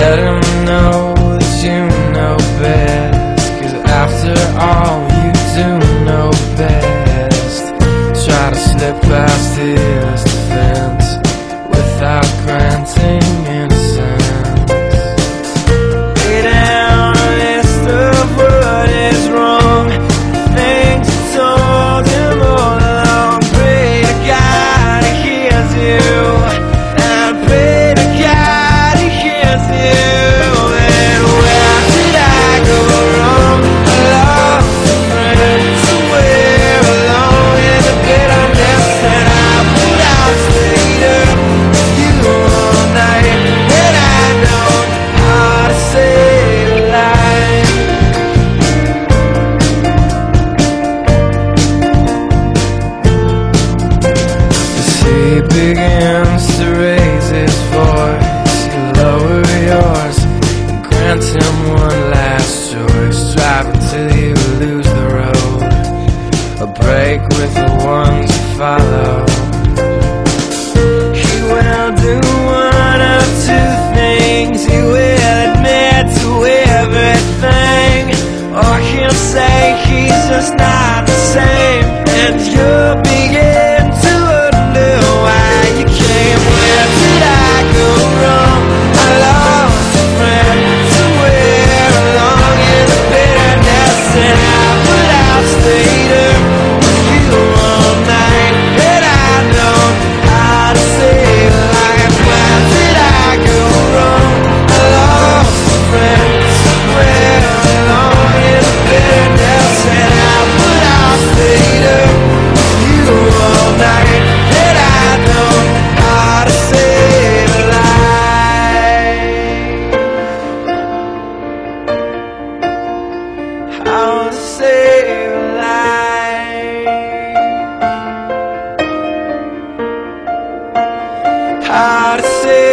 let him know. begins to raise his voice, you lower yours, and grant him one last choice. Drive until you lose the road, a break with the ones you follow. He will do one of two things. He will admit to everything, or he'll say he's just not the same, and you. how to say